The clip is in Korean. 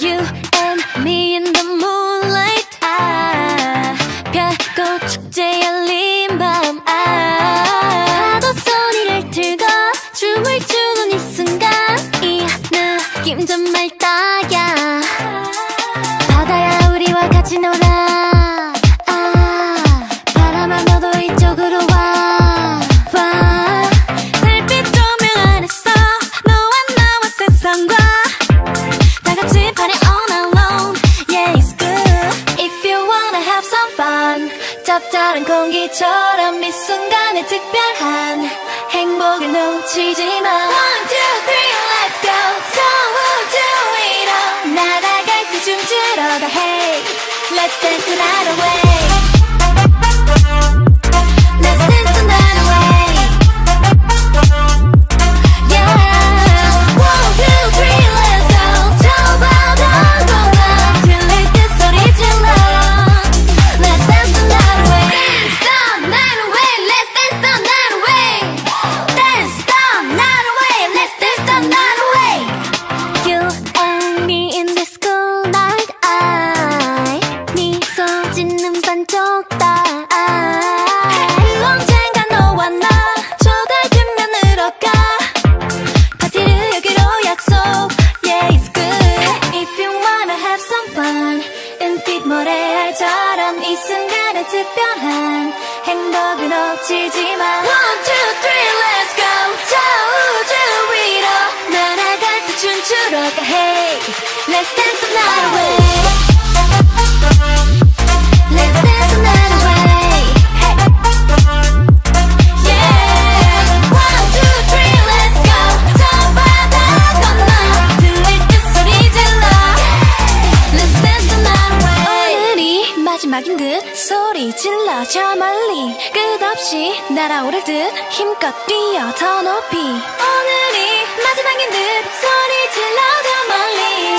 You and me in the moonlight 아 별꽃 축제 열린 밤 아. 파도 소리를 들고 춤을 추는 이 순간 이 느낌 정말 딱이야. 바다야 우리와 같이 놀아 아 공기처럼 이 순간의 특별한 행복을 놓치지 마 One, two, three, let's go Don't do it all 날아갈 때 춤추러 가 Hey Let's dance the night away 이 순간의 특별한 놓치지 마 One two three let's go 저 우주 위로 날아갈 때 춤추러 가 Hey let's dance the night away 마지막인 듯 소리 질러 저 멀리. 끝없이 날아오를 듯 힘껏 뛰어 더 높이. 오늘이 마지막인 듯 소리 질러 저 멀리